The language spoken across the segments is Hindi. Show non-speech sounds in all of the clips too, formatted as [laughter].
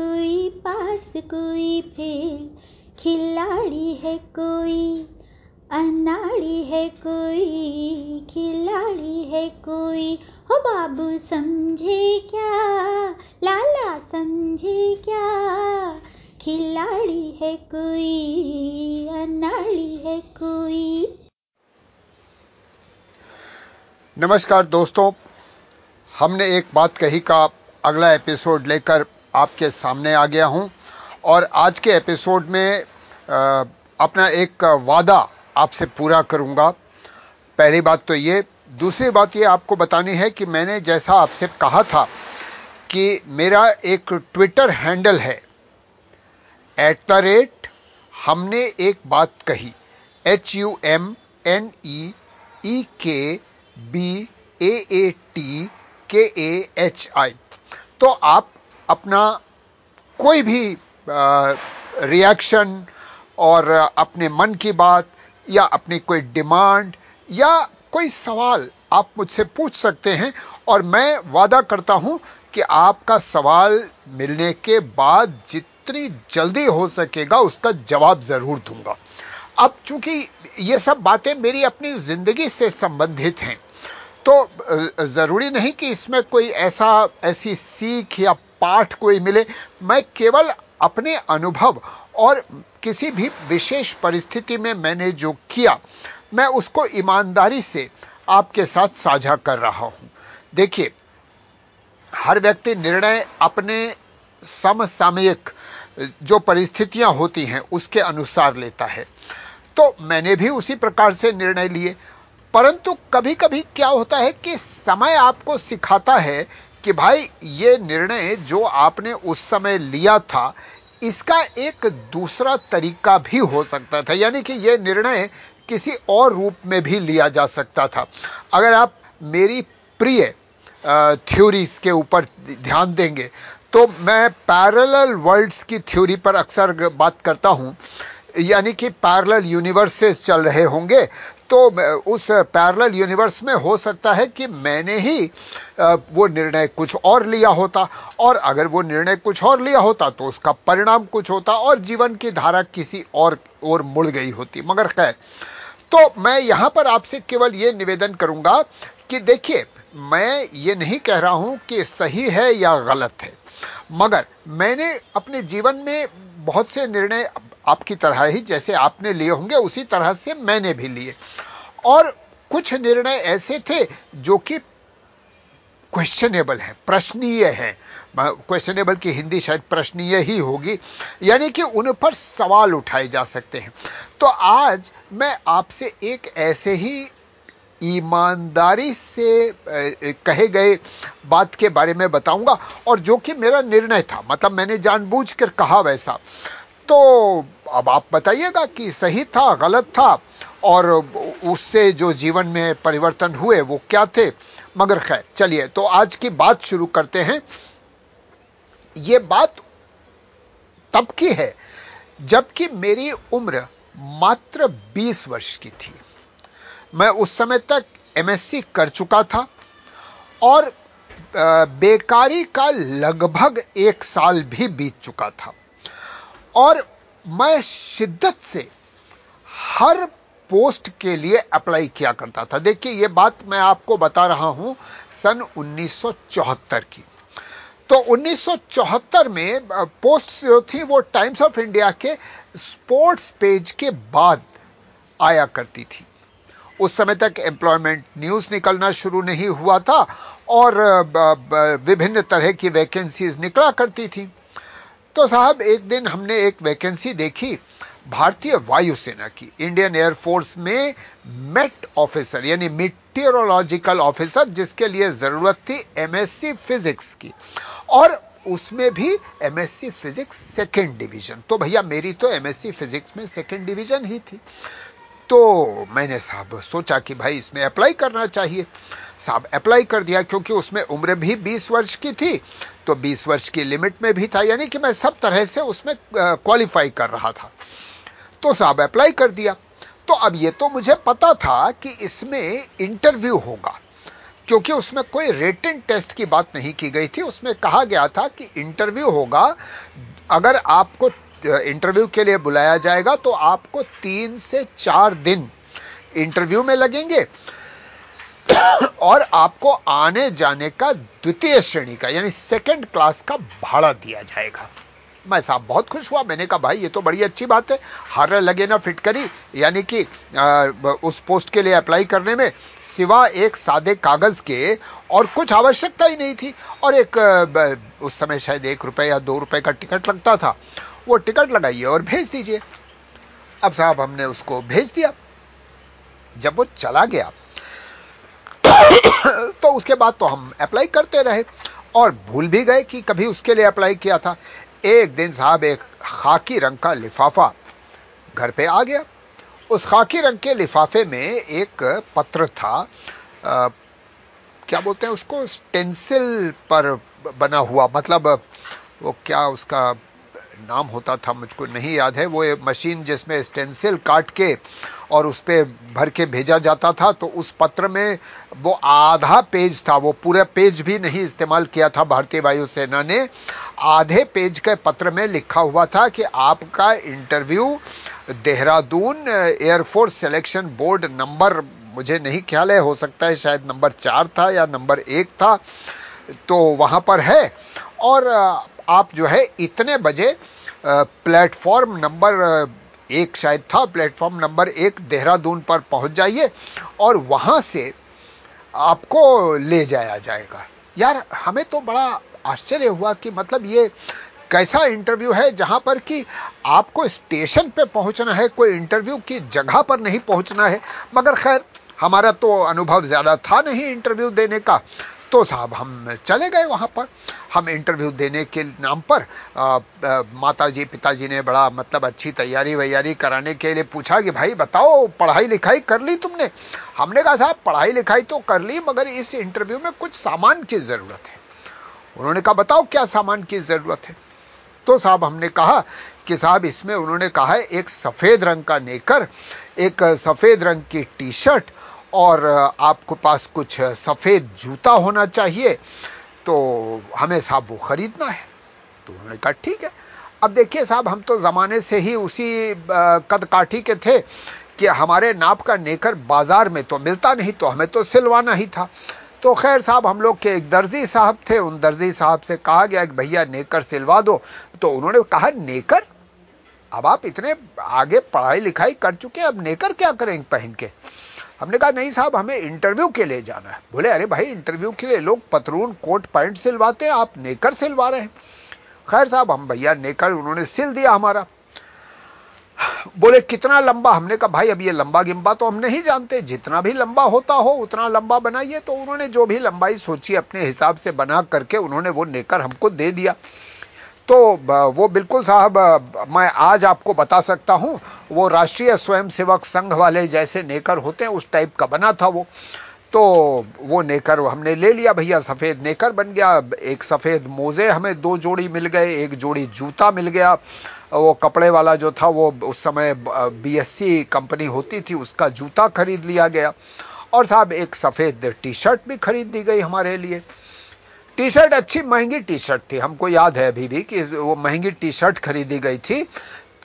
कोई पास कोई फेल। खिलाड़ी है कोई, अनाड़ी है कोई, खिलाड़ी है कोई। हो बाबू समझे क्या, लाला समझे क्या? खिलाड़ी है कोई, अनाड़ी है कोई। नमस्कार दोस्तों, हमने एक बात कही का अगला एपिसोड लेकर आपके सामने आ गया हूँ। और आज के एपिसोड में अपना एक वादा आपसे पूरा करूँगा। पहली बात तो ये। दूसरी बात ये आपको बतानी है कि मैंने जैसा आपसे कहा था कि मेरा एक ट्विटर हैंडल है। एट द रेट हमने एक बात कही। H U M N E E K B A A T K A H आई तो आप अपना कोई भी रिएक्शन और अपने मन की बात या अपनी कोई डिमांड या कोई सवाल आप मुझसे पूछ सकते हैं और मैं वादा करता हूँ कि आपका सवाल मिलने के बाद जितनी जल्दी हो सकेगा उसका जवाब ज़रूर दूँगा। अब चूँकि ये सब बातें मेरी अपनी ज़िंदगी से संबंधित हैं तो ज़रूरी नहीं कि इसमें कोई ऐसा, ऐसी सीख या पाठ कोई मिले। मैं केवल अपने अनुभव और किसी भी विशेष परिस्थिति में मैंने जो किया, मैं उसको ईमानदारी से आपके साथ साझा कर रहा हूँ। देखिए, हर व्यक्ति निर्णय अपने समसामयिक जो परिस्थितियाँ होती हैं, उसके अनुसार लेता है। तो मैंने भी उसी प्रकार से निर्णय लिए। परंतु कभी कभी क्या होता है कि समय आपको सिखाता है कि भाई, ये निर्णय जो आपने उस समय लिया था, इसका एक दूसरा तरीका भी हो सकता था। यानी कि यह निर्णय किसी और रूप में भी लिया जा सकता था। अगर आप मेरी प्रिय थ्योरीज के ऊपर ध्यान देंगे तो मैं पैरेलल वर्ल्ड्स की थ्योरी पर अक्सर बात करता हूँ। यानी कि पैरेलल यूनिवर्सेस चल रहे होंगे तो उस पैरेलल यूनिवर्स में हो सकता है कि मैंने ही वो निर्णय कुछ और लिया होता। और अगर वो निर्णय कुछ और लिया होता तो उसका परिणाम कुछ होता और जीवन की धारा किसी और, ओर मुड़ गई होती। मगर खैर तो मैं यहाँ पर आपसे केवल ये निवेदन करूँगा कि देखिए, मैं ये नहीं कह रहा हूँ कि सही है या गलत है। मगर मैंने अपने जीवन में बहुत से निर्णय आपकी तरह ही जैसे आपने लिए होंगे, उसी तरह से मैंने भी लिए। और कुछ निर्णय ऐसे थे जो कि क्वेश्चनेबल है, प्रश्नीय है। क्वेश्चनेबल की हिंदी शायद प्रश्नीय ही होगी, यानी कि उन पर सवाल उठाए जा सकते हैं। तो आज मैं आपसे एक ऐसे ही ईमानदारी से कहे गए बात के बारे में बताऊँगा। और जो कि मेरा निर्णय था मतलब मैंने जानबूझकर कहा वैसा। तो अब आप बताइएगा कि सही था, गलत था, और उससे जो जीवन में परिवर्तन हुए, वो क्या थे? मगर खैर, चलिए तो आज की बात शुरू करते हैं। ये बात तब की है, जबकि मेरी उम्र मात्र 20 वर्ष की थी। मैं उस समय तक एमएससी कर चुका था और बेकारी का लगभग एक साल भी बीत चुका था। और मैं शिद्दत से हर पोस्ट के लिए अप्लाई किया करता था। देखिए यह बात मैं आपको बता रहा हूँ सन 1974 की। तो 1974 में पोस्ट जो थी वो टाइम्स ऑफ़ इंडिया के स्पोर्ट्स पेज के बाद आया करती थी। उस समय तक एम्प्लॉयमेंट न्यूज़ निकलना शुरू नहीं हुआ था और विभिन्न तरह की वैकेंसीज निकला करती थी। तो साहब, एक दिन हमने एक वैकेंसी देखी भारतीय वायुसेना की इंडियन एयरफोर्स में मेट ऑफिसर यानी मीटियोरोलॉजिकल ऑफिसर जिसके लिए ज़रूरत थी एमएससी फिजिक्स की। और उसमें भी एमएससी फिजिक्स सेकेंड डिवीज़न तो भैया, मेरी तो एमएससी फिजिक्स में सेकेंड डिवीज़न ही थी। तो मैंने साहब सोचा कि भाई इसमें अप्लाई करना चाहिए। साहब अप्लाई कर दिया क्योंकि उसमें उम्र भी 20 वर्ष की थी। तो 20 वर्ष की लिमिट में भी था, यानी कि मैं सब तरह से उसमें क्वालिफाई कर रहा था। तो साहब अप्लाई कर दिया। तो अब ये तो मुझे पता था कि इसमें इंटरव्यू होगा। क्योंकि उसमें कोई रिटन टेस्ट की बात नहीं की गई थी। उसमें कहा गया था कि इंटरव्यू होगा। अगर आपको इंटरव्यू के लिए बुलाया जाएगा तो आपको तीन से चार दिन इंटरव्यू में लगेंगे। [coughs] और आपको आने जाने का द्वितीय श्रेणी का, यानी सेकंड क्लास का भाड़ा दिया जाएगा। मैं साहब बहुत खुश हुआ, मैंने कहा, भाई, ये तो बड़ी अच्छी बात है। हर लगे ना फिट करी, यानी कि उस पोस्ट के लिए अप्लाई करने में सिवा एक सादे कागज़ के और कुछ आवश्यकता ही नहीं थी। और एक उस समय शायद एक रुपए या दो रुपए का टिकट लगता था। वो टिकट लगाइए और भेज दीजिए। अब साहब हमने उसको भेज दिया। जब वो चला गया तो उसके बाद तो हम अप्लाई करते रहे और भूल भी गए कि कभी उसके लिए अप्लाई किया था। एक दिन साहब एक खाकी रंग का लिफाफा घर पे आ गया। उस खाकी रंग के लिफाफे में एक पत्र था आ, क्या बोलते हैं उसको? स्टेंसिल पर बना हुआ मतलब वो क्या उसका नाम होता था, मुझको नहीं याद है। वो मशीन जिसमें स्टेंसिल काट के और उस पर भर के भेजा जाता था तो उस पत्र में वो आधा पेज था। वो पूरा पेज भी नहीं इस्तेमाल किया था भारतीय वायुसेना ने। आधे पेज के पत्र में लिखा हुआ था कि आपका interview Dehradun air force selection board number मुझे नहीं ख्याल है, हो सकता है शायद नंबर चार था या नंबर एक था तो वहाँ पर है। और आप जो है इतने बजे प्लेटफॉर्म नंबर एक शायद था, प्लेटफॉर्म नंबर एक देहरादून पर पहुँच जाइए और वहाँ से आपको ले जाया जाएगा। यार, हमें तो बड़ा आश्चर्य हुआ कि मतलब ये कैसा इंटरव्यू है, जहाँ पर कि आपको स्टेशन पे पहुँचना है, कोई इंटरव्यू की जगह पर नहीं पहुँचना है। मगर खैर, हमारा तो अनुभव ज़्यादा था नहीं इंटरव्यू देने का। तो साहब, हम चले गए वहाँ पर। हम इंटरव्यू देने के नाम पर माता जी पिताजी ने बड़ा मतलब अच्छी तैयारी वैयारी कराने के लिए पूछा कि भाई बताओ, पढ़ाई लिखाई कर ली तुमने? हमने कहा, साहब, पढ़ाई लिखाई तो कर ली, मगर इस इंटरव्यू में कुछ सामान की ज़रूरत है। उन्होंने कहा, बताओ क्या सामान की ज़रूरत है? तो साहब, हमने कहा कि साहब, इसमें उन्होंने कहा है, एक सफ़ेद रंग का नेकर, एक सफ़ेद रंग की टी शर्ट और आपके पास कुछ सफ़ेद जूता होना चाहिए तो हमें साहब वो खरीदना है। तो उन्होंने कहा, ठीक है। अब देखिए साहब, हम तो जमाने से ही उसी कद काठी के थे कि हमारे नाप का नेकर बाज़ार में तो मिलता नहीं तो हमें तो सिलवाना ही था। तो खैर साहब, हम लोग के एक दर्जी साहब थे, उन दर्जी साहब से कहा गया कि भैया नेकर सिलवा दो। तो उन्होंने कहा, नेकर? अब आप इतने आगे पढ़ाई लिखाई कर चुके हैं, अब नेकर क्या करेंगे पहन के? हमने कहा, नहीं साहब, हमें इंटरव्यू के लिए जाना है। बोले, अरे भाई इंटरव्यू के लिए लोग पतरून कोट पैंट सिलवाते हैं, आप नेकर सिलवा रहे हैं। खैर साहब, हम भैया नेकर, उन्होंने सिल दिया हमारा। बोले, कितना लंबा? हमने कहा, भाई, अब ये लंबा गिंबा तो हम नहीं जानते, जितना भी लंबा होता हो, उतना लंबा बनाइए। तो उन्होंने जो भी लंबाई सोची, अपने हिसाब से बना करके उन्होंने वो नेकर हमको दे दिया। तो वो बिल्कुल साहब, मैं आज आपको बता सकता हूँ वो राष्ट्रीय स्वयंसेवक संघ वाले जैसे नेकर होते हैं, उस टाइप का बना था वो। तो वो नेकर हमने ले लिया, भैया सफ़ेद नेकर बन गया। एक सफ़ेद मोजे हमें दो जोड़ी मिल गए, एक जोड़ी जूता मिल गया। वो कपड़े वाला जो था, वो उस समय बीएससी कंपनी होती थी, उसका जूता खरीद लिया गया। और साहब एक सफ़ेद टी शर्ट भी खरीद दी गई हमारे लिए। टी शर्ट अच्छी, महँगी टी शर्ट थी। हमको याद है अभी भी कि वो महँगी टी शर्ट खरीदी गई थी।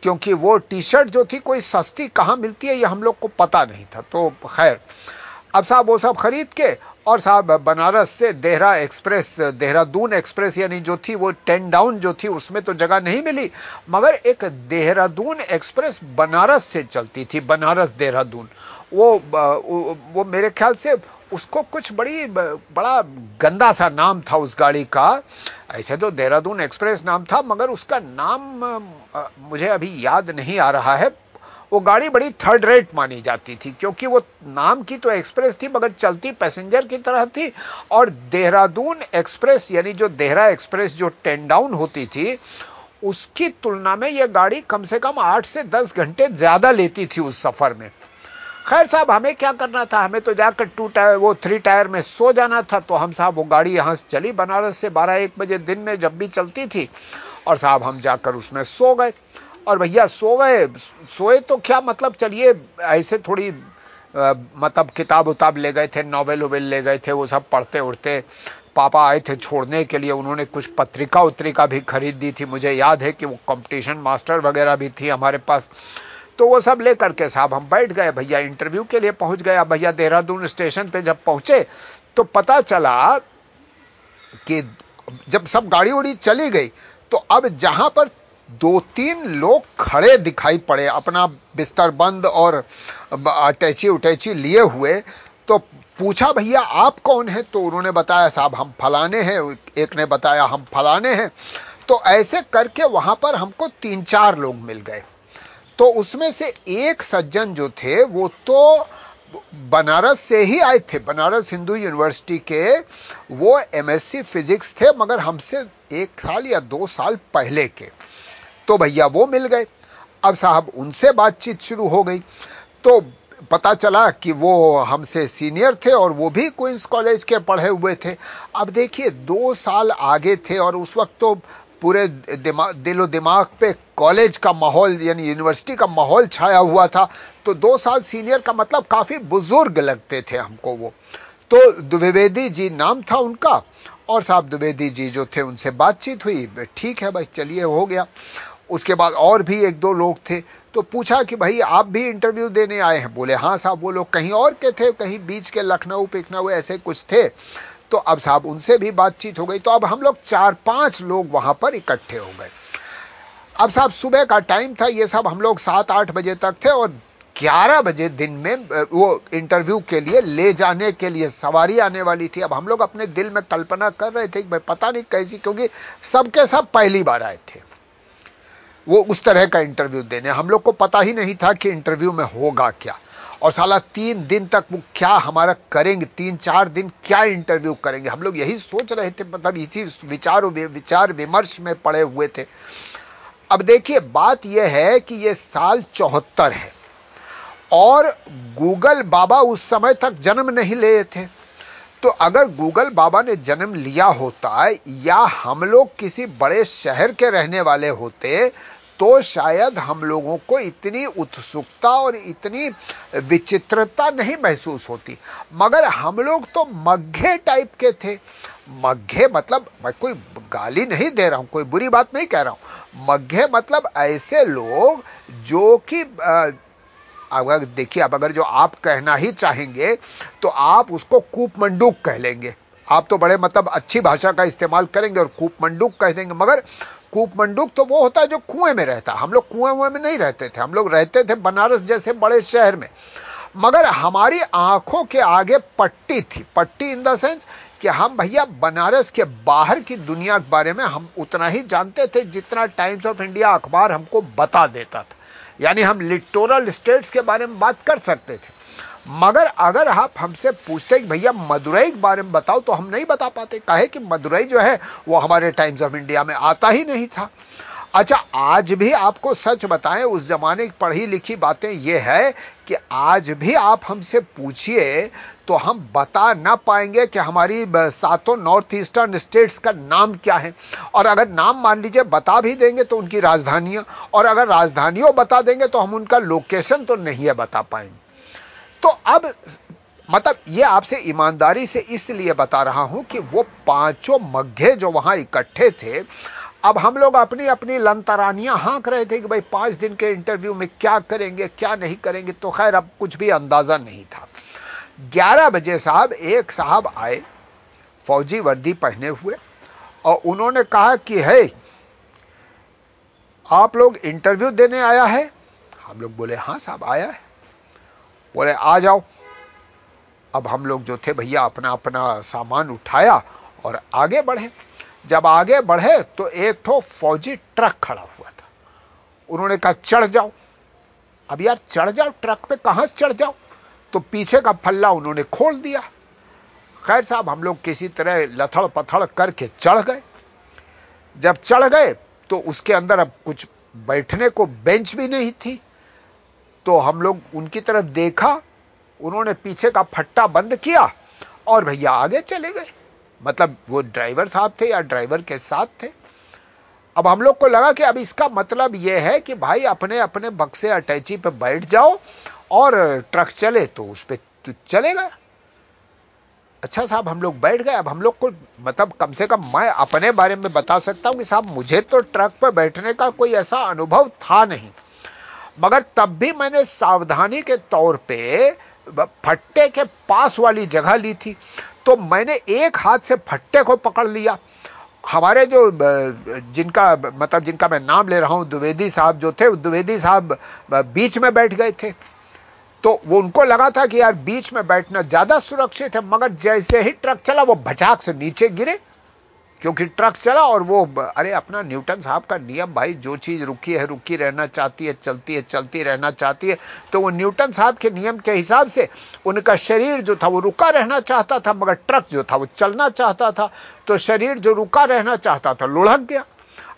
क्योंकि वो टी शर्ट जो थी, कोई सस्ती कहाँ मिलती है, ये हम लोग को पता नहीं था। तो खैर, अब साहब वो सब खरीद के, और साहब बनारस से देहरा एक्सप्रेस, देहरादून एक्सप्रेस यानी जो थी, वो टेन डाउन जो थी, उसमें तो जगह नहीं मिली, मगर एक देहरादून एक्सप्रेस बनारस से चलती थी, बनारस देहरादून। वो वो मेरे ख्याल से उसको कुछ बड़ी बड़ा गंदा सा नाम था उस गाड़ी का। ऐसे तो देहरादून एक्सप्रेस नाम था, मगर उसका नाम मुझे अभी याद नहीं आ रहा है। वो गाड़ी बड़ी थर्ड रेट मानी जाती थी, क्योंकि वो नाम की तो एक्सप्रेस थी, मगर चलती पैसेंजर की तरह थी। और देहरादून एक्सप्रेस, यानी जो देहरा एक्सप्रेस जो टेन डाउन होती थी, उसकी तुलना में यह गाड़ी कम से कम आठ से दस घंटे ज़्यादा लेती थी उस सफ़र में। खैर साहब हमें क्या करना था? हमें तो जाकर टू टायर वो थ्री टायर में सो जाना था। तो हम साहब वो गाड़ी यहाँ से चली बनारस से बारह एक बजे दिन में जब भी चलती थी। और साहब हम जाकर उसमें सो गए। और भैया सो गए? सोए तो क्या मतलब? चलिए ऐसे थोड़ी आ, मतलब किताब उताब ले गए थे नॉवेल वोवेल ले गए थे वो सब पढ़ते उड़ते पापा आए थे छोड़ने के लिए उन्होंने कुछ पत्रिका उत्रिका भी खरीद दी थी। मुझे याद है कि वो कंपटीशन मास्टर वगैरह भी थी हमारे पास। तो वो सब लेकर के साहब हम बैठ गए, भैया इंटरव्यू के लिए पहुँच गया, भैया देहरादून स्टेशन पे जब पहुँचे तो पता चला कि जब सब गाड़ी उड़ी चली गई तो अब जहाँ पर दो तीन लोग खड़े दिखाई पड़े, अपना बिस्तर बंद और अटैची उटैची लिए हुए तो पूछा, भैया, आप कौन है? तो उन्होंने बताया, साहब, हम फलाने हैं। एक ने बताया, हम फलाने हैं। तो ऐसे करके वहाँ पर हमको तीन चार लोग मिल गए। तो उसमें से एक सज्जन जो थे, वो तो बनारस से ही आए थे। बनारस हिंदू यूनिवर्सिटी के, वो एमएससी फिजिक्स थे, मगर हमसे एक साल या दो साल पहले के। तो भैया वो मिल गए। अब साहब उनसे बातचीत शुरू हो गई। तो पता चला कि वो हमसे सीनियर थे और वो भी क्वींस कॉलेज के पढ़े हुए थे। अब देखिए, दो साल आगे थे और उस वक्त तो पूरे दिमाग दिलो दिमाग पे कॉलेज का माहौल, यानी यूनिवर्सिटी का माहौल छाया हुआ था। तो दो साल सीनियर का मतलब काफ़ी बुज़ुर्ग लगते थे हमको वो। तो द्विवेदी जी नाम था उनका, और साहब द्विवेदी जी जो थे उनसे बातचीत हुई, ठीक है भाई, चलिए हो गया। उसके बाद और भी एक दो लोग थे तो पूछा कि भाई, आप भी इंटरव्यू देने आए हैं? बोले हाँ साहब, वो लोग कहीं और के थे, कहीं बीच के लखनऊ, पिखनऊ, ऐसे कुछ थे। तो अब साहब उनसे भी बातचीत हो गई। तो अब हम लोग चार पाँच लोग वहाँ पर इकट्ठे हो गए। अब साहब सुबह का टाइम था, ये सब हम लोग सात आठ बजे तक थे और ग्यारह बजे दिन में वो इंटरव्यू के लिए, ले जाने के लिए सवारी आने वाली थी। अब हम लोग अपने दिल में कल्पना कर रहे थे कि भाई पता नहीं कैसी, क्योंकि सबके सब पहली बार आए थे। वो उस तरह का इंटरव्यू देने। हम लोग को पता ही नहीं था कि इंटरव्यू में होगा क्या। और साला तीन दिन तक वो क्या हमारा करेंगे, तीन चार दिन क्या इंटरव्यू करेंगे? हम लोग यही सोच रहे थे मतलब इसी विचार विचार विमर्श में पड़े हुए थे। अब देखिए, बात यह है कि यह साल चौहत्तर है और गूगल बाबा उस समय तक जन्म नहीं लिए थे। तो अगर गूगल बाबा ने जन्म लिया होता या हम लोग किसी बड़े शहर के रहने वाले होते तो शायद हम लोगों को इतनी उत्सुकता और इतनी विचित्रता नहीं महसूस होती। मगर हम लोग तो मग्घे टाइप के थे। मग्घे मतलब मैं कोई गाली नहीं दे रहा हूँ, कोई बुरी बात नहीं कह रहा हूँ। मग्घे मतलब ऐसे लोग जो कि अगर देखिए, अब अगर जो आप कहना ही चाहेंगे तो आप उसको कूप मंडूक कह लेंगे। आप तो बड़े मतलब अच्छी भाषा का इस्तेमाल करेंगे और कूप मंडूक कह देंगे। मगर कूप मंडूक तो वो होता है जो कुएँ में रहता हम लोग कुएँ कुएँ में नहीं रहते थे। हम लोग रहते थे बनारस जैसे बड़े शहर में। मगर हमारी आँखों के आगे पट्टी थी। पट्टी इन द सेंस कि हम भैया बनारस के बाहर की दुनिया के बारे में हम उतना ही जानते थे जितना टाइम्स ऑफ़ इंडिया अखबार हमको बता देता था। यानी हम लिटोरल स्टेट्स के बारे में बात कर सकते थे। मगर अगर आप हमसे पूछते कि भैया मदुरई के बारे में बताओ तो हम नहीं बता पाते। कहे कि मदुरई जो है, वो हमारे टाइम्स ऑफ़ इंडिया में आता ही नहीं था। अच्छा आज भी आपको सच बताएँ, उस जमाने की पढ़ी लिखी बातें ये है कि आज भी आप हमसे पूछिए तो हम बता ना पाएँगे कि हमारी सातों नॉर्थ ईस्टर्न स्टेट्स का नाम क्या है। और अगर नाम मान लीजिए, बता भी देंगे तो उनकी राजधानियाँ, और अगर राजधानियों बता देंगे तो हम उनका लोकेशन तो नहीं है बता पाएँगे। तो अब मतलब ये आपसे ईमानदारी से इसलिए बता रहा हूँ कि वो पाँचों मग्घे जो वहाँ इकट्ठे थे, अब हम लोग अपनी अपनी लंतरानियाँ हाँक रहे थे कि भाई पाँच दिन के इंटरव्यू में क्या करेंगे, क्या नहीं करेंगे तो खैर अब कुछ भी अंदाज़ा नहीं था। ग्यारह बजे साहब, एक साहब आए, फौजी वर्दी पहने हुए, और उन्होंने कहा कि, है, आप लोग इंटरव्यू देने आया है? हम लोग बोले, हाँ साहब, आया है। बोले, आ जाओ। अब हम लोग जो थे भैया, अपना अपना सामान उठाया और आगे बढ़े। जब आगे बढ़े तो एक ठो फौजी ट्रक खड़ा हुआ था। उन्होंने कहा, चढ़ जाओ। अब यार, चढ़ जाओ? ट्रक पे कहाँ से चढ़ जाओ? तो पीछे का फल्ला उन्होंने खोल दिया। खैर साहब, हम लोग किसी तरह लथड़ पथड़ करके चढ़ गए। जब चढ़ गए तो उसके अंदर अब कुछ बैठने को बेंच भी नहीं थी। तो हम लोग उनकी तरफ़ देखा, उन्होंने पीछे का फट्टा बंद किया और भैया आगे चले गए। मतलब वो ड्राइवर साहब थे या ड्राइवर के साथ थे। अब हम लोग को लगा कि अब इसका मतलब यह है कि भाई अपने अपने बक्से अटैची पे बैठ जाओ और ट्रक चले तो उस पर तो चलेगा। अच्छा साहब, हम लोग बैठ गए। अब हम लोग को मतलब कम से कम मैं अपने बारे में बता सकता हूँ कि साहब, मुझे तो ट्रक पर बैठने का कोई ऐसा अनुभव था नहीं। मगर तब भी मैंने सावधानी के तौर पे फट्टे के पास वाली जगह ली थी। तो मैंने एक हाथ से फट्टे को पकड़ लिया। हमारे जो जिनका मतलब जिनका मैं नाम ले रहा हूँ, द्विवेदी साहब जो थे द्विवेदी साहब बीच में बैठ गए थे। तो वो उनको लगा था कि यार बीच में बैठना ज़्यादा सुरक्षित है, मगर जैसे ही ट्रक चला, वो भचाक से नीचे गिरे। क्योंकि ट्रक चला और वो, अरे अपना न्यूटन साहब का नियम भाई, जो चीज़ रुकी है, रुकी रहना चाहती है, चलती है, चलती रहना चाहती है तो वो न्यूटन साहब के नियम के हिसाब से उनका शरीर जो था, वो रुका रहना चाहता था, मगर ट्रक जो था, वो चलना चाहता था तो शरीर जो रुका रहना चाहता था लुढ़क गया।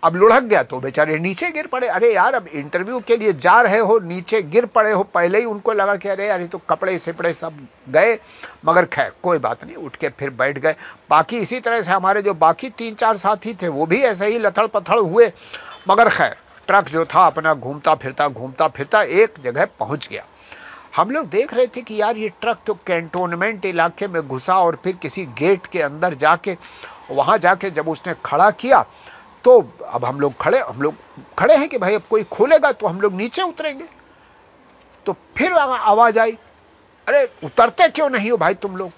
अब लुढ़क गया तो बेचारे नीचे गिर पड़े। अरे यार, अब इंटरव्यू के लिए जा रहे हो, नीचे गिर पड़े हो, पहले ही उनको लगा कि अरे यार तो कपड़े सिपड़े सब गए। मगर खैर, कोई बात नहीं, उठ के फिर बैठ गए। बाकी इसी तरह से हमारे जो बाकी तीन चार साथी थे, वो भी ऐसे ही लथड़ पथड़ हुए। मगर खैर, ट्रक जो था, अपना घूमता फिरता घूमता फिरता एक जगह पहुँच गया। हम लोग देख रहे थे कि यार, ये ट्रक तो कैंटोनमेंट इलाके में घुसा और फिर किसी गेट के अंदर जाके, वहाँ जाके जब उसने खड़ा किया तो अब हम लोग खड़े, हम लोग खड़े हैं कि भाई अब कोई खोलेगा तो हम लोग नीचे उतरेंगे। तो फिर आवाज़ आई, अरे, उतरते क्यों नहीं हो भाई तुम लोग?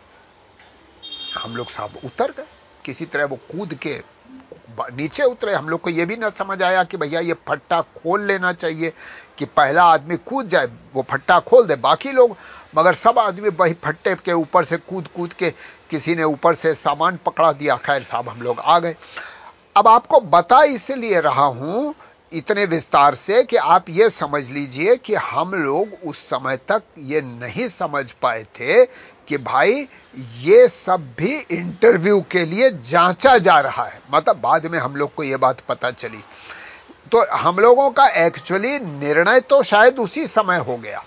हम लोग साहब उतर गए। किसी तरह वो कूद के नीचे उतरे। हम लोग को यह भी ना समझ आया कि भैया ये फट्टा खोल लेना चाहिए कि पहला आदमी कूद जाए, वो फट्टा खोल दे। बाकी लोग, मगर सब आदमी वही फट्टे के ऊपर से कूद कूद के किसी ने ऊपर से सामान पकड़ा दिया। खैर, साहब हम लोग आ गए। अब आपको बता इसलिए रहा हूँ इतने विस्तार से कि आप यह समझ लीजिए कि हम लोग उस समय तक ये नहीं समझ पाए थे कि भाई ये सब भी इंटरव्यू के लिए जांचा जा रहा है। मतलब बाद में हम लोग को यह बात पता चली। तो हम लोगों का एक्चुअली निर्णय तो शायद उसी समय हो गया।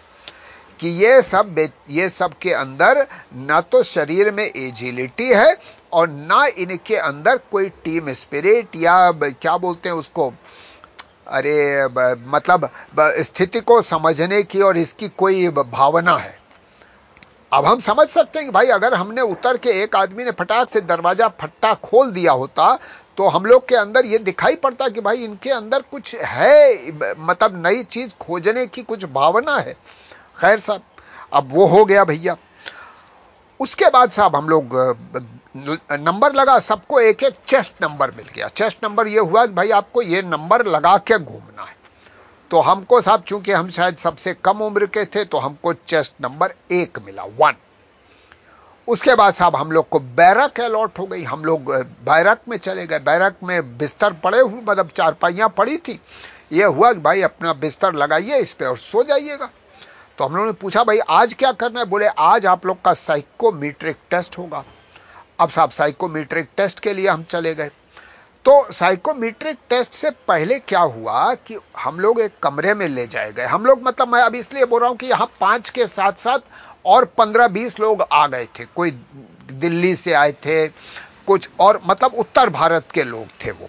कि ये सब ये सब के अंदर ना तो शरीर में एजिलिटी है और ना इनके अंदर कोई टीम स्पिरिट या क्या बोलते हैं उसको? अरे मतलब स्थिति को समझने की और इसकी कोई भावना है। अब हम समझ सकते हैं कि भाई अगर हमने उतर के एक आदमी ने फटाक से दरवाज़ा फट्टा खोल दिया होता तो हम लोग के अंदर यह दिखाई पड़ता कि भाई इनके अंदर कुछ है मतलब नई चीज़ खोजने की कुछ भावना है। खैर साहब, अब वो हो गया भैया। उसके बाद साहब हम लोग नंबर लगा, सबको एक एक चेस्ट नंबर मिल गया। चेस्ट नंबर यह हुआ कि भाई आपको ये नंबर लगा के घूमना है। तो हमको साहब, चूँकि हम शायद सबसे कम उम्र के थे तो हमको चेस्ट नंबर एक मिला, वन। उसके बाद साहब हम लोग को बैरक अलॉट हो गई। हम लोग बैरक में चले गए। बैरक में बिस्तर पड़े हुए मतलब चारपाइयाँ पड़ी थी। यह हुआ कि भाई अपना बिस्तर लगाइए इस पर और सो जाइएगा। तो हम लोगों ने पूछा, भाई, आज क्या करना है? बोले, आज आप लोग का साइकोमीट्रिक टेस्ट होगा। अब साहब, साइकोमीट्रिक टेस्ट के लिए हम चले गए। तो साइकोमीट्रिक टेस्ट से पहले क्या हुआ कि हम लोग एक कमरे में ले जाए गए। हम लोग मतलब मैं अब इसलिए बोल रहा हूँ कि यहाँ पाँच के साथ साथ और पंद्रह बीस लोग आ गए थे। कोई दिल्ली से आए थे, कुछ और मतलब उत्तर भारत के लोग थे वो।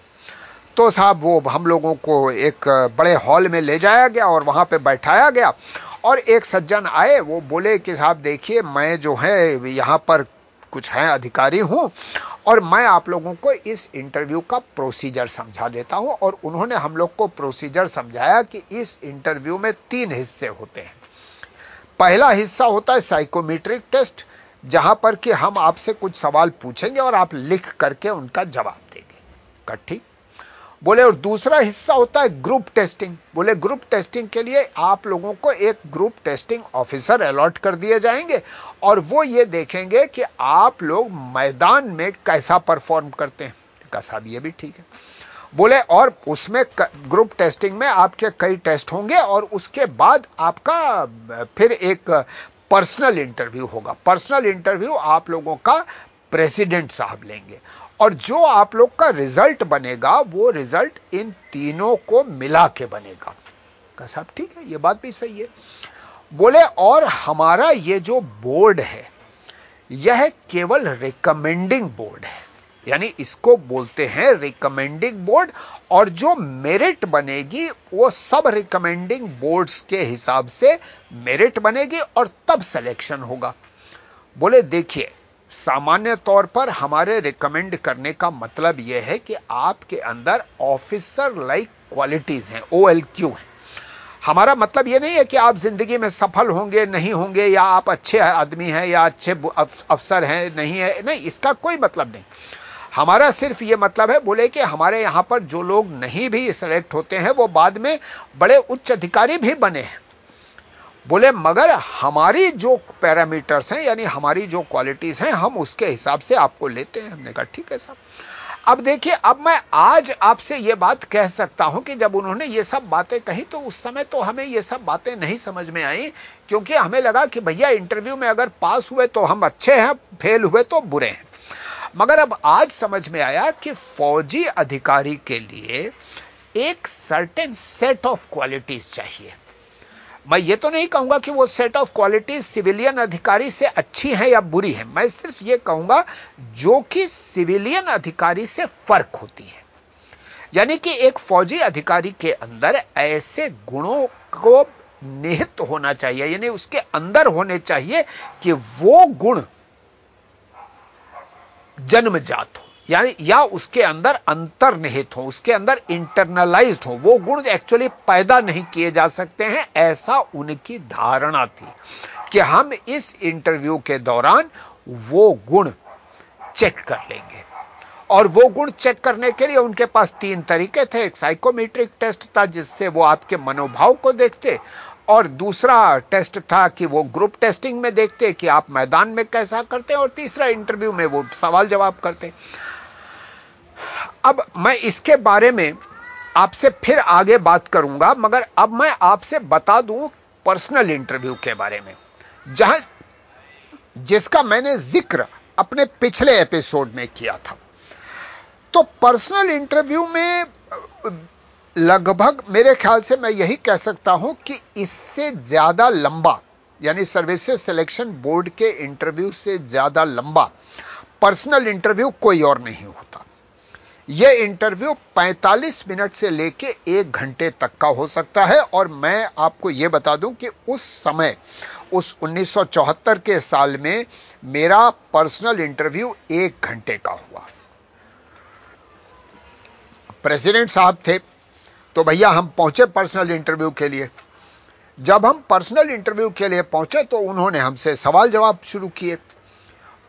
तो साहब, वो हम लोगों को एक बड़े हॉल में ले जाया गया और वहाँ पे बैठाया गया। और एक सज्जन आए, वो बोले कि साहब देखिए, मैं जो है, यहाँ पर कुछ है, अधिकारी हूँ, और मैं आप लोगों को इस इंटरव्यू का प्रोसीजर समझा देता हूँ, और उन्होंने हम लोग को प्रोसीजर समझाया कि इस इंटरव्यू में तीन हिस्से होते हैं। पहला हिस्सा होता है साइकोमेट्रिक टेस्ट जहाँ पर कि हम आपसे कुछ सवाल पूछेंगे और आप लिख करके उनका जवाब देंगे। ठीक बोले, और दूसरा हिस्सा होता है ग्रुप टेस्टिंग बोले ग्रुप टेस्टिंग के लिए आप लोगों को एक ग्रुप टेस्टिंग ऑफिसर अलॉट कर दिए जाएँगे, और वो ये देखेंगे कि आप लोग मैदान में कैसा परफॉर्म करते हैं। का साहब ये भी ठीक है। बोले, और उसमें ग्रुप टेस्टिंग में आपके कई टेस्ट होंगे, और उसके बाद आपका फिर एक पर्सनल इंटरव्यू होगा। पर्सनल इंटरव्यू आप लोगों का प्रेसिडेंट साहब लेंगे। और जो आप लोग का रिज़ल्ट बनेगा, वो रिज़ल्ट इन तीनों को मिला के बनेगा। साहब, ठीक है, ये बात भी सही है। बोले, और हमारा ये जो बोर्ड है, यह केवल रिकमेंडिंग बोर्ड है। यानी इसको बोलते हैं रिकमेंडिंग बोर्ड और जो मेरिट बनेगी, वो सब रिकमेंडिंग बोर्ड्स के हिसाब से मेरिट बनेगी, और तब सिलेक्शन होगा। बोले, देखिए सामान्य तौर पर हमारे रिकमेंड करने का मतलब यह है कि आपके अंदर ऑफिसर लाइक क्वालिटीज हैं ओ एल क्यू है। हमारा मतलब यह नहीं है कि आप ज़िंदगी में सफल होंगे, नहीं होंगे, या आप अच्छे आदमी हैं, या अच्छे अफसर हैं, नहीं है, नहीं, इसका कोई मतलब नहीं। हमारा सिर्फ़ ये मतलब है, बोले कि हमारे यहाँ पर जो लोग नहीं भी सिलेक्ट होते हैं, वो बाद में बड़े उच्च अधिकारी भी बने हैं। बोले, मगर हमारी जो पैरामीटर्स हैं, यानी हमारी जो क्वालिटीज हैं, हम उसके हिसाब से आपको लेते हैं। हमने कहा, ठीक है साहब। अब देखिए, अब मैं आज आपसे यह बात कह सकता हूँ कि जब उन्होंने ये सब बातें कही तो उस समय तो हमें ये सब बातें नहीं समझ में आई, क्योंकि हमें लगा कि भैया इंटरव्यू में अगर पास हुए तो हम अच्छे हैं फेल हुए तो बुरे हैं। मगर अब आज समझ में आया कि फौजी अधिकारी के लिए एक सर्टेन सेट ऑफ़ क्वालिटीज चाहिए। मैं ये तो नहीं कहूँगा कि वो सेट ऑफ़ क्वालिटी सिविलियन अधिकारी से अच्छी है या बुरी है। मैं सिर्फ़ ये कहूँगा, जो कि सिविलियन अधिकारी से फ़र्क होती है। यानी कि एक फौजी अधिकारी के अंदर ऐसे गुणों को निहित होना चाहिए, यानी उसके अंदर होने चाहिए कि वो गुण जन्मजात हो। यानी या उसके अंदर अंतर्निहित हो, उसके अंदर इंटरनलाइज्ड हो। वो गुण एक्चुअली पैदा नहीं किए जा सकते हैं, ऐसा उनकी धारणा थी कि हम इस इंटरव्यू के दौरान वो गुण चेक कर लेंगे। और वो गुण चेक करने के लिए उनके पास तीन तरीके थे। एक साइकोमेट्रिक टेस्ट था, जिससे वो आपके मनोभाव को देखते, और दूसरा टेस्ट था कि वो ग्रुप टेस्टिंग में देखते कि आप मैदान में कैसा करते, और तीसरा इंटरव्यू में वो सवाल जवाब करते। अब मैं इसके बारे में आपसे फिर आगे बात करूँगा, मगर अब मैं आपसे बता दूँ पर्सनल इंटरव्यू के बारे में, जहाँ जिसका मैंने ज़िक्र अपने पिछले एपिसोड में किया था। तो पर्सनल इंटरव्यू में, लगभग मेरे ख्याल से मैं यही कह सकता हूँ कि इससे ज़्यादा लंबा, यानी सर्विसेज़ सिलेक्शन बोर्ड के इंटरव्यू से ज़्यादा लंबा पर्सनल इंटरव्यू कोई और नहीं होता। यह इंटरव्यू 45 मिनट से लेके एक घंटे तक का हो सकता है और मैं आपको यह बता दूँ कि उस समय, उस 1974 के साल में मेरा पर्सनल इंटरव्यू एक घंटे का हुआ। प्रेसिडेंट साहब थे तो भैया हम पहुँचे पर्सनल इंटरव्यू के लिए। जब हम पर्सनल इंटरव्यू के लिए पहुँचे तो उन्होंने हमसे सवाल जवाब शुरू किए।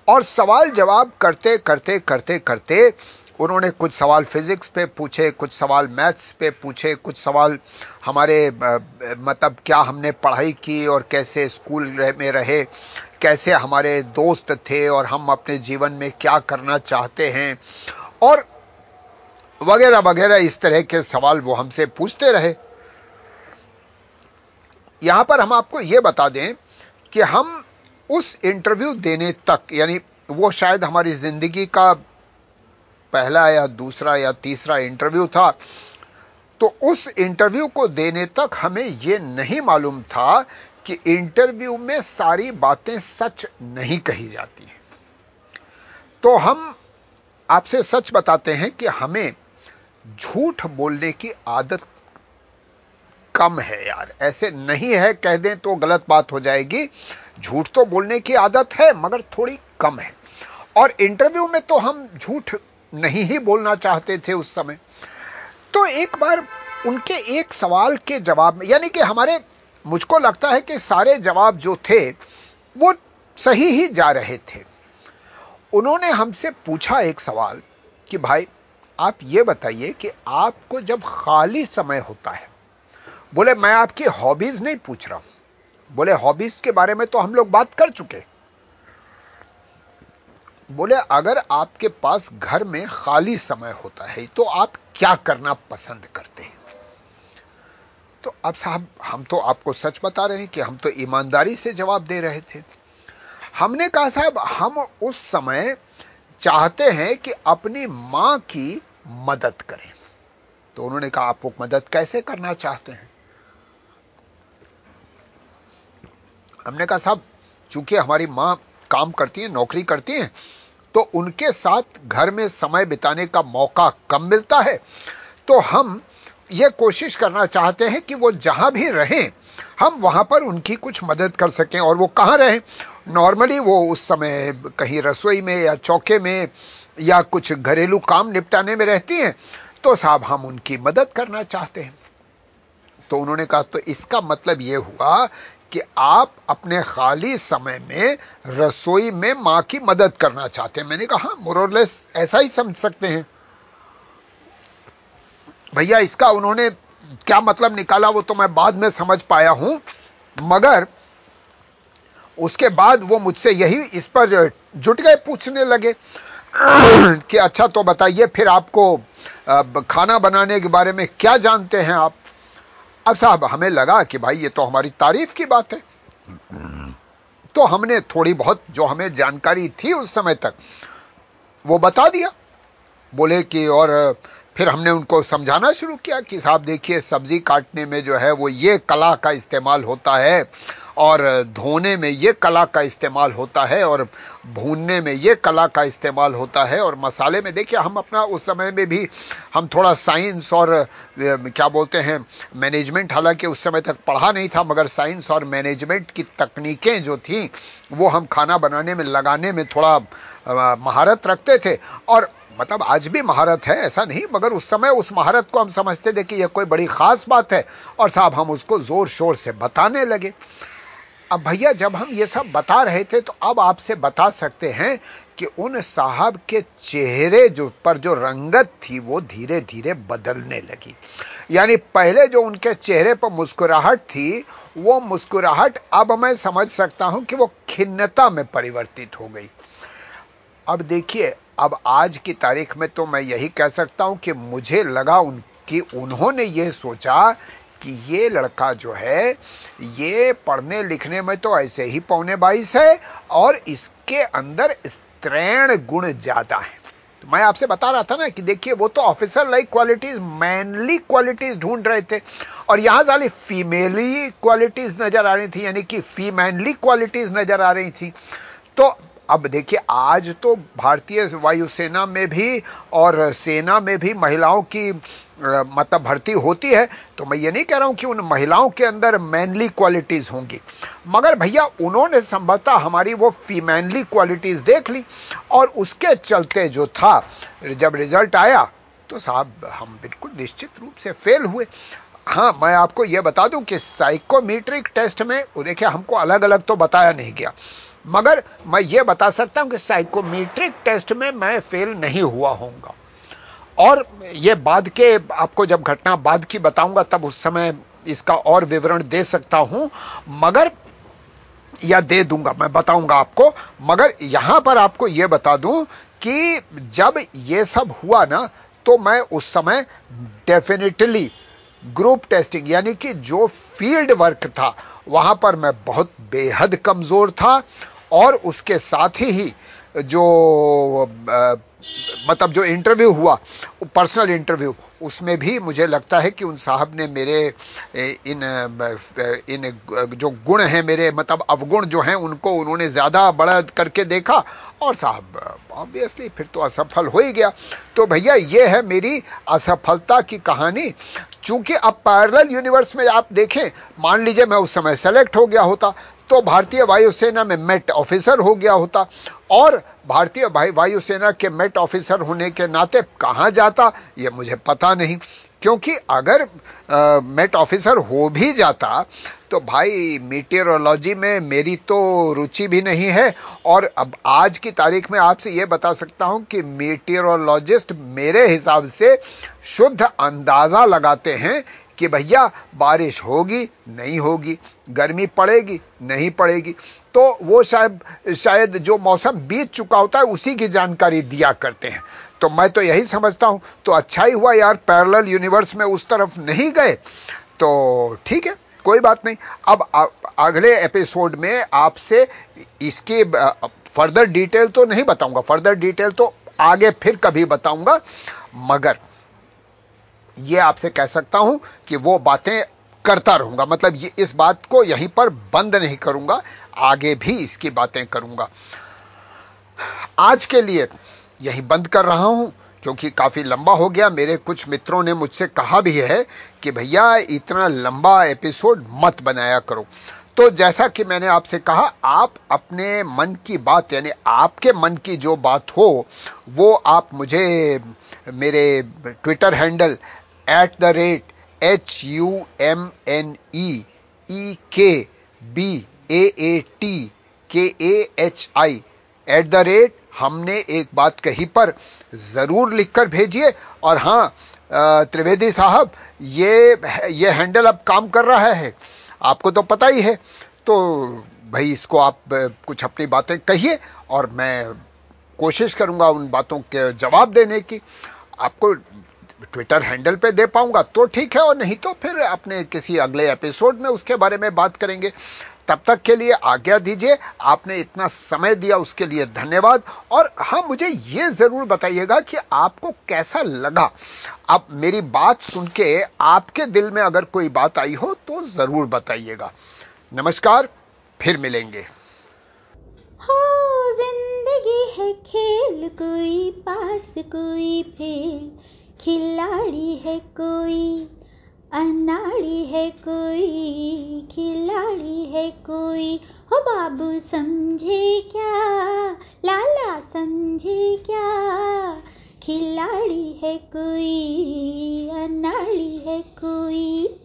और सवाल जवाब करते करते करते करते उन्होंने कुछ सवाल फिजिक्स पे पूछे, कुछ सवाल मैथ्स पे पूछे, कुछ सवाल हमारे मतलब क्या हमने पढ़ाई की और कैसे स्कूल में रहे, कैसे हमारे दोस्त थे और हम अपने जीवन में क्या करना चाहते हैं और वगैरह वगैरह, इस तरह के सवाल वो हमसे पूछते रहे। यहाँ पर हम आपको यह बता दें कि हम उस इंटरव्यू देने तक, यानी वो शायद हमारी ज़िंदगी का पहला या दूसरा या तीसरा इंटरव्यू था तो उस इंटरव्यू को देने तक हमें यह नहीं मालूम था कि इंटरव्यू में सारी बातें सच नहीं कही जाती हैं। तो हम आपसे सच बताते हैं कि हमें झूठ बोलने की आदत कम है यार। ऐसे नहीं है, कह दें तो गलत बात हो जाएगी। झूठ तो बोलने की आदत है, मगर थोड़ी कम है। और इंटरव्यू में तो हम झूठ नहीं ही बोलना चाहते थे उस समय। तो एक बार उनके एक सवाल के जवाब में, यानी कि हमारे, मुझको लगता है कि सारे जवाब जो थे, वो सही ही जा रहे थे। उन्होंने हमसे पूछा एक सवाल कि, भाई, आप ये बताइए कि आपको जब खाली समय होता है, बोले, मैं आपकी हॉबीज नहीं पूछ रहा हूँ। बोले, हॉबीज के बारे में तो हम लोग बात कर चुके बोले, अगर आपके पास घर में खाली समय होता है तो आप क्या करना पसंद करते हैं? तो अब साहब, हम तो आपको सच बता रहे हैं कि हम तो ईमानदारी से जवाब दे रहे थे। हमने कहा, साहब, हम उस समय चाहते हैं कि अपनी माँ की मदद करें। तो उन्होंने कहा, आप मदद कैसे करना चाहते हैं? हमने कहा, साहब, चूँकि हमारी माँ काम करती है, नौकरी करती है तो उनके साथ घर में समय बिताने का मौका कम मिलता है। तो हम ये कोशिश करना चाहते हैं कि वो जहाँ भी रहें, हम वहाँ पर उनकी कुछ मदद कर सकें। और वो कहाँ रहें? नॉर्मली वो उस समय कहीं रसोई में या चौके में या कुछ घरेलू काम निपटाने में रहती हैं तो साहब हम उनकी मदद करना चाहते हैं। तो उन्होंने कहा तो इसका मतलब यह हुआ कि आप अपने खाली समय में रसोई में माँ की मदद करना चाहते हैं। मैंने कहा मोरलेस ऐसा ही समझ सकते हैं। भैया, इसका उन्होंने क्या मतलब निकाला वो तो मैं बाद में समझ पाया हूँ, मगर उसके बाद वो मुझसे यही इस पर जुट गए, पूछने लगे कि अच्छा तो बताइए, फिर आपको खाना बनाने के बारे में क्या जानते हैं आप? अब साहब, हमें लगा कि भाई ये तो हमारी तारीफ़ की बात है। तो हमने थोड़ी बहुत जो हमें जानकारी थी उस समय तक, वो बता दिया। बोले कि और फिर हमने उनको समझाना शुरू किया कि साहब देखिए, सब्ज़ी काटने में जो है वो ये कला का इस्तेमाल होता है। और धोने में ये कला का इस्तेमाल होता है और भूनने में ये कला का इस्तेमाल होता है। और मसाले में देखिए, हम अपना उस समय में भी हम थोड़ा साइंस और क्या बोलते हैं, मैनेजमेंट, हालाँकि उस समय तक पढ़ा नहीं था, मगर साइंस और मैनेजमेंट की तकनीकें जो थी, वो हम खाना बनाने में, लगाने में थोड़ा महारत रखते थे। और मतलब आज भी महारत है, ऐसा नहीं, मगर उस समय उस महारत को हम समझते थे कि यह कोई बड़ी खास बात है। और साहब हम उसको ज़ोर शोर से बताने लगे। अब भैया, जब हम ये सब बता रहे थे तो अब आपसे बता सकते हैं कि उन साहब के चेहरे जो, पर जो रंगत थी, वो धीरे धीरे बदलने लगी। यानी पहले जो उनके चेहरे पर मुस्कुराहट थी, वो मुस्कुराहट अब मैं समझ सकता हूँ कि वो खिन्नता में परिवर्तित हो गई। अब देखिए, अब आज की तारीख में तो मैं यही कह सकता हूँ कि मुझे लगा उनकी उन्होंने ये सोचा कि ये लड़का जो है ये पढ़ने लिखने में तो ऐसे ही पौने बाईस है और इसके अंदर स्त्रैण गुण ज़्यादा है। तो मैं आपसे बता रहा था ना कि देखिए, वो तो officer like qualities manly qualities ढूंढ रहे थे और यहाँ साली फीमेली क्वालिटीज नज़र आ रही थी, यानी कि फीमैनली क्वालिटीज नज़र आ रही थी। तो अब देखिए, आज तो भारतीय वायुसेना में भी और सेना में भी महिलाओं की मतलब भर्ती होती है तो मैं ये नहीं कह रहा हूँ कि उन महिलाओं के अंदर मैनली क्वालिटीज होंगी। मगर भैया, उन्होंने संभवतः हमारी वो फीमैनली क्वालिटीज देख ली, और उसके चलते जो था, जब रिज़ल्ट आया तो साहब, हम बिल्कुल निश्चित रूप से फेल हुए। हाँ मैं आपको यह बता दूँ कि साइकोमेट्रिक टेस्ट में देखिए, हमको अलग अलग तो बताया नहीं गया। मगर मैं ये बता सकता हूँ कि साइकोमेट्रिक टेस्ट में मैं फेल नहीं हुआ होऊँगा। और ये बाद के आपको जब घटना बाद की बताऊँगा, तब उस समय इसका और विवरण दे सकता हूँ। मगर, या दे दूँगा, मैं बताऊँगा आपको। मगर यहाँ पर आपको यह बता दूँ कि जब यह सब हुआ ना तो मैं उस समय डेफिनेटली ग्रुप टेस्टिंग यानी कि जो फ़ील्ड वर्क था, वहाँ पर मैं बहुत बेहद कमज़ोर था और उसके साथ ही जो मतलब जो इंटरव्यू हुआ पर्सनल इंटरव्यू उसमें भी मुझे लगता है कि उन साहब ने मेरे इन इन जो गुण हैं मेरे मतलब अवगुण जो हैं, उनको उन्होंने ज़्यादा बड़ा करके देखा और साहब ऑब्वियसली फिर तो असफल हो ही गया। तो भैया, ये है मेरी असफलता की कहानी। चूँकि अब पैरल यूनिवर्स में आप देखें, मान लीजिए मैं उस समय सेलेक्ट हो गया होता तो भारतीय वायुसेना में मेट ऑफिसर हो गया होता और भारतीय वायुसेना के मेट ऑफिसर होने के नाते कहाँ जाता यह मुझे पता नहीं। क्योंकि अगर आ, मेट ऑफिसर हो भी जाता तो भाई मीटियोरोलॉजी में मेरी तो रुचि भी नहीं है। और अब आज की तारीख में आपसे यह बता सकता हूँ कि मीटियोरोलॉजिस्ट मेरे हिसाब से शुद्ध अंदाज़ा लगाते हैं कि भैया बारिश होगी नहीं होगी। गर्मी पड़ेगी, नहीं पड़ेगी। तो वो शायद शायद जो मौसम बीत चुका होता है, उसी की जानकारी दिया करते हैं। तो मैं तो यही समझता हूँ तो अच्छा ही हुआ यार, पैरेलल यूनिवर्स में उस तरफ़ नहीं गए। तो ठीक है, कोई बात नहीं। अब अगले एपिसोड में आपसे इसके फर्दर डिटेल तो नहीं बताऊँगा, फर्दर डिटेल तो आगे फिर कभी बताऊँगा। मगर यह आपसे कह सकता हूँ कि वो बातें करता रहूँगा। मतलब ये, इस बात को यहीं पर बंद नहीं करूँगा, आगे भी इसकी बातें करूँगा। आज के लिए यही बंद कर रहा हूँ, क्योंकि काफ़ी लंबा हो गया। मेरे कुछ मित्रों ने मुझसे कहा भी है कि भैया, इतना लंबा एपिसोड मत बनाया करो। तो जैसा कि मैंने आपसे कहा, आप अपने मन की बात, यानी आपके मन की जो बात हो, वो आप मुझे, मेरे Twitter handle at the rate H U M N E E K B A A T K A H I at the rate हमने एक बात कही पर ज़रूर लिखकर भेजिए। और हाँ त्रिवेदी साहब, ये ये हैंडल अब काम कर रहा है। आपको तो पता ही है। तो भाई, इसको आप कुछ अपनी बातें कहिए और मैं कोशिश करूँगा उन बातों के जवाब देने की। आपको ट्विटर हैंडल पे दे पाऊँगा। तो ठीक है, और नहीं तो फिर अपने किसी अगले एपिसोड में उसके बारे में बात करेंगे। तब तक के लिए आज्ञा दीजिए, आपने इतना समय दिया उसके लिए धन्यवाद। और हाँ, मुझे यह ज़रूर बताइएगा कि आपको कैसा लगा। अब मेरी बात सुन के आपके दिल में अगर कोई बात आई हो तो ज़रूर बताइएगा। नमस्कार, फिर मिलेंगे। हो, ज़िंदगी है खेल, कोई पास, कोई फेल। खिलाड़ी है कोई, अनाड़ी है कोई, खिलाड़ी है कोई। हो बाबू समझे क्या, लाला समझे क्या? खिलाड़ी है कोई, अनाड़ी है कोई।